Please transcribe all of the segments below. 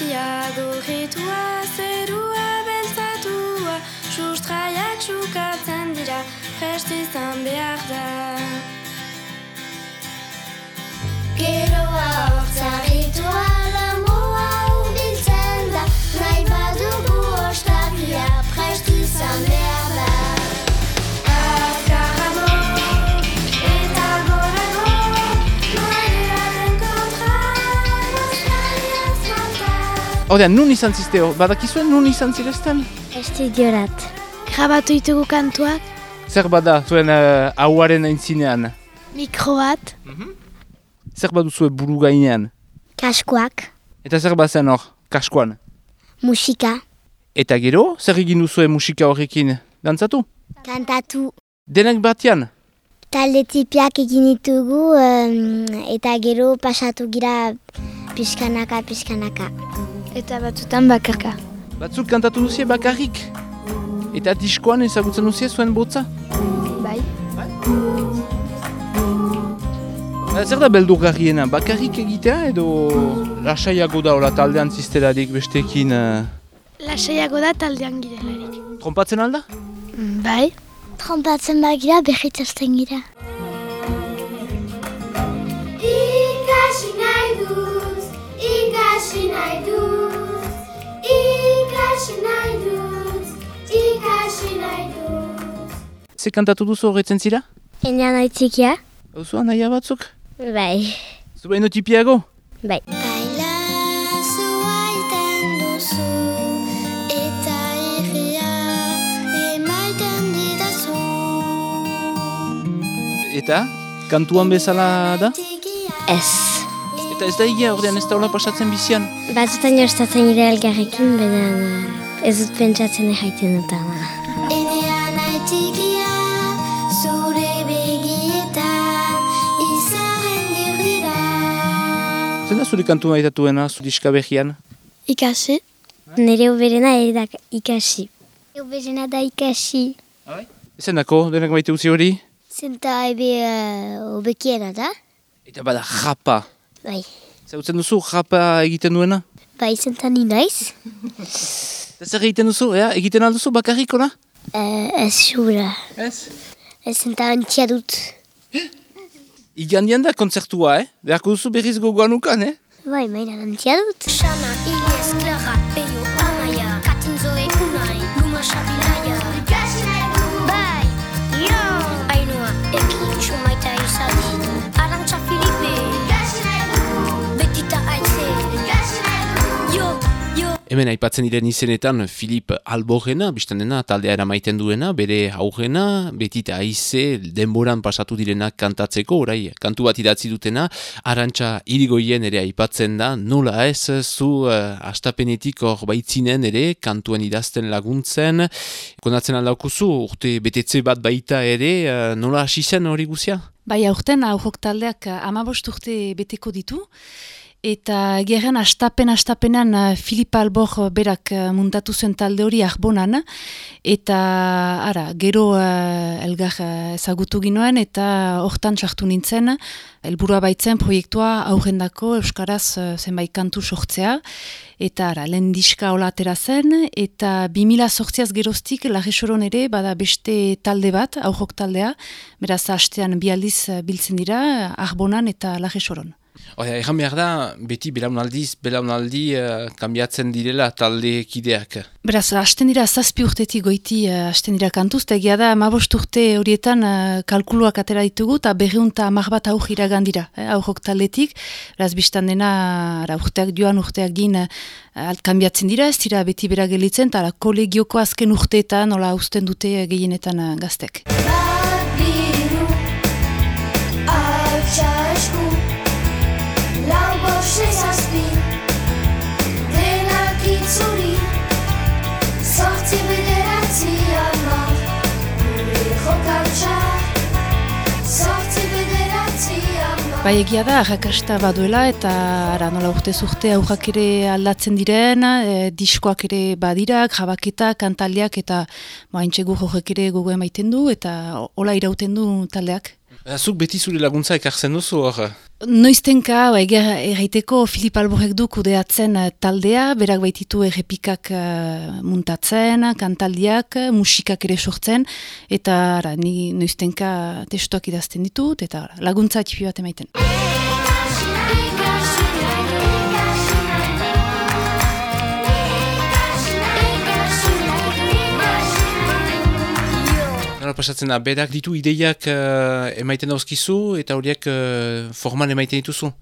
Izpia gorritua, zerua beltzatua Sustraiak sukatzen dira, prest izan behar da. Geroa Hau nun izan zizteo, badakizuen nun izan zirezten? Estudiorat Grabatu ditugu kantuak, Zer bada zuen uh, hauaren aintzinean? mikro bat, Zer baduzue buru gainean? Kaskoak Eta zer bazen hor, kaskoan? Musika Eta gero, zer egin duzue musika horrekin? Dantzatu? Kantatu Denak batian? Talde tipiak egin ditugu em, eta gero pasatu gira pixkanaka, pixkanaka. Eta batzutan bakarka. Batzuk kantatu duzie bakarrik? Eta diskoan ezagutzen duzie zuen botza? Bai. Ba, Zer da beldurgarriena, bakarrik egitea edo lasaiago da hola taldean ziztelarik besteekin uh, Lasaiago da taldean girelarik. trompatzen alda? Bai. Trompatzen bagira berritazten gira. Ze kantatu duzu horretzen zira? Ena nahi txikia? Hauzu naia batzuk? Bai. Zu behin tipiago? Bai. Baila zuaiten duzu eta irria emaiten didazu Eta? Kantuan bezala da? Ez. Eta ez da egia ordean ez da hola pasatzen bizian? Batzutan jostatzen gira elgarrekin, baina ez dut pentsatzen erraiten dut ama. Enean aitikia Zure kantu maitatuena, zu diska behian? Ikasi. Nire uberena ere da ikasi. Uberena da ikasi. Ezen dako, denak maite utzi hori? Zenta ebe uh, obekiena da? Eta bada japa. Bai. Zautzen duzu japa egiten duena? Bai, zenta ni naiz? Eta zer egiten duzu, ea? Egiten alduzu bakarrik ona? Uh, ez xura. Ez. Ez zenta antia dut. Igandian da kontzertua, eh? Beharko duzu berriz gogoan ukan, eh? Bai, maina antia dut. Shana, Ilias, Clara, Peyo, Amaya Katin, Zoe, Unai, Luma, Shabilaya Hemen aipatzen diren izenetan Filip Alborrena, biztan dena taldea eramaiten duena, bere aurrena, betita aize, denboran pasatu direnak kantatzeko, orai, kantu bat idatzi dutena, arantxa irigoien ere aipatzen da, nola ez, zu uh, astapenetik hor baitzinen ere, kantuen idazten laguntzen, konatzen aldaukuzu, urte betetze bat baita ere, uh, nola hasi zen hori guzia? Bai, aurten aurrok taldeak amabost urte beteko ditu, eta gerren astapen-astapenan uh, Filip Albor berak uh, muntatu zen talde hori arbonan, eta ara, gero uh, elgar ezagutu ginoen, eta hortan sartu nintzen, helburua baitzen proiektua aurrendako Euskaraz zenbait kantu sortzea, eta ara, lehen diska hola atera zen, eta 2000 sortziaz geroztik Lagesoron ere, bada beste talde bat, aurrok taldea, beraz hastean bi aldiz uh, biltzen dira, arbonan eta Lagesoron. Oia, egan behar da, beti belaunaldiz, belaunaldi uh, kambiatzen direla talde kideak. Beraz, hasten dira zazpi urtetik goiti uh, hasten dira kantuz, eta egia da, amabost urte horietan uh, kalkuluak atera ditugu, eta berriunta amar bat aur iragan dira, eh, aurrok taldetik, beraz, biztan dena, ara, urteak joan urteak gin, uh, kanbiatzen dira, ez dira beti bera gelitzen, eta kolegioko azken urteetan, nola usten dute gehienetan uh, gaztek. Babiru Bai egia da, arrakasta baduela eta ara nola urte urte aurrak ere aldatzen diren, e, diskoak ere badira, grabaketa, kantaliak eta baintxe gu horrek ere gogo emaiten du eta hola irauten du taldeak. Zuk beti zure laguntza ekartzen duzu hor. Noiztenka, eger erraiteko Filip Alborek du kudeatzen eh, taldea, berak baititu errepikak uh, muntatzen, kantaldiak, musikak ere sortzen, eta ara, ni noiztenka testuak idazten ditut, eta ara, laguntza atipi bat emaiten. Nola pasatzen da, berak ditu ideiak uh, emaiten dauzkizu eta horiek uh, forman emaiten dituzu?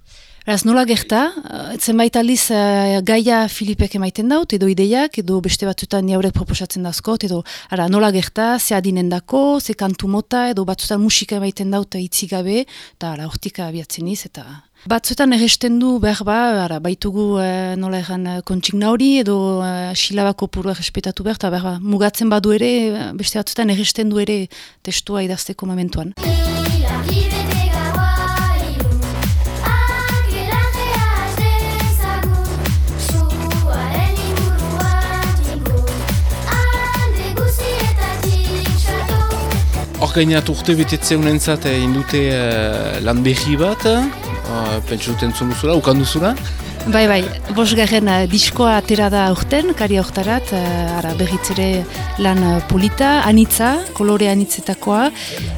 Eraz nola gerta, uh, zenbait aldiz uh, gaia Filipek emaiten daut, edo ideiak, edo beste batzutan niaurek proposatzen dauzkot, edo ara, nola gerta, ze adinen dako, ze kantu mota, edo batzutan musika emaiten daut itzi gabe, eta hortik abiatzen iz, eta... Batzuetan erresten du behar ba, ara, baitugu uh, nola egan uh, kontsigna hori, edo uh, silabako purua respetatu behar, eta behar ba, mugatzen badu ere, beste batzuetan erresten du ere testua idazteko momentuan. Ila gibete gaua irun, akelatea ez dezagun, suaren inguruan tingun, alde guztietatik sato. Hor gainat urte betetze honentzat eh, indute uh, lan behi bat, uh, pentsu duten zuzula, ukan duzula. Bai, bai, bosgarren uh, diskoa atera da aurten, kari aurtarat, uh, ara berriz ere lan uh, polita, anitza, kolore anitzetakoa,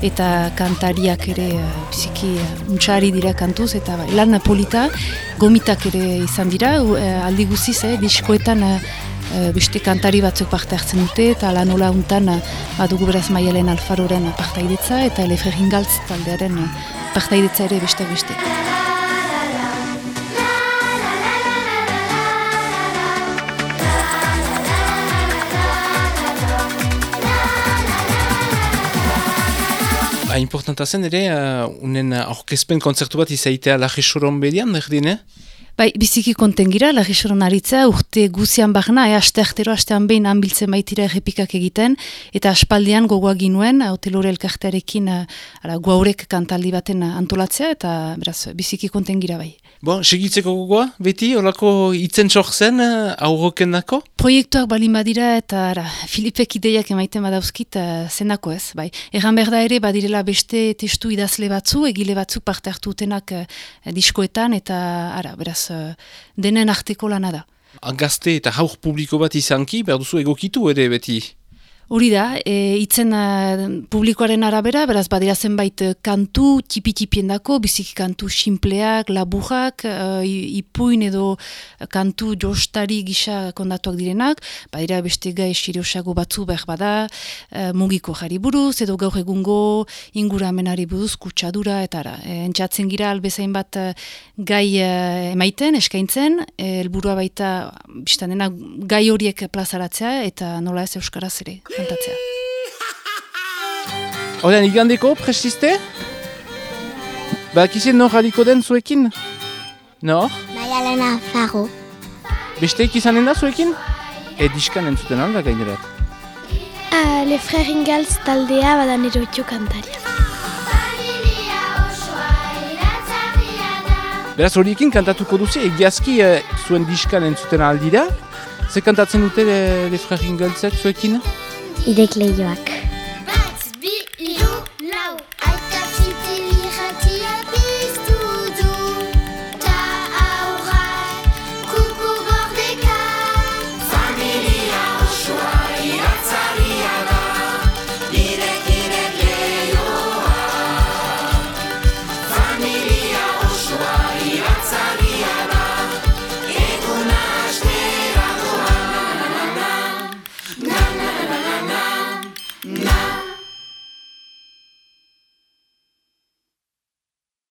eta kantariak ere biziki untxari dira kantuz, eta bai, lan polita, gomitak ere izan dira, aldi guziz, eh, diskoetan beste kantari batzuk parte hartzen dute, eta lan hola untan badugu beraz maialen alfaroren partaidetza, eta Hingaltz taldearen partaidetza ere beste beste. Ha, importanta zen ere, uh, unen aurkezpen kontzertu bat izaitea Laje Soron bedian, erdin, eh? Bai, biziki konten gira, lagisoron aritza, urte guzian bahna, e, aste artero, astean behin hanbiltzen baitira errepikak egiten, eta aspaldian gogoa ginuen, hotelore elkartearekin, uh, ara, guaurek kantaldi baten uh, antolatzea, eta beraz, biziki konten gira bai. Bon, segitzeko gogoa, beti, olako itzen zen uh, aurroken dako? Proiektuak balin badira eta ara, Filipek ideiak emaiten badauzkit zenako ez, bai. Erran behar da ere badirela beste testu idazle batzu, egile batzuk parte hartu utenak uh, diskoetan eta ara, beraz, uh, denen arteko lana da. Gazte eta haur publiko bat izanki, behar duzu egokitu ere beti. Hori da, e, itzen publikoaren arabera, beraz badira zenbait kantu tipi-tipien dako, biziki kantu simpleak, laburrak, uh, ipuin edo kantu jostari gisa kondatuak direnak, badira beste gai esiriosago batzu behar bada, uh, mugiko jari buruz, edo gaur egungo inguramenari buruz, kutsadura, eta ara, e, entxatzen gira albezain bat uh, gai uh, emaiten, eskaintzen, helburua baita, biztan dena, gai horiek plazaratzea, eta nola ez euskaraz ere kantatzea. Horrean, igandeko, prestizte? Bakizien nor haliko den zuekin? Nor? Maialena Faro. Besteik izanen da zuekin? Ediskan entzuten alda gainerat. Uh, Le Frère Ingaltz taldea badan eroitio kantaria. Beraz horiekin kantatuko duzi, egiazki eh, zuen diskan entzuten aldira. Ze kantatzen dute eh, Le Frère Ingaltzek zuekin? Idek lehioak.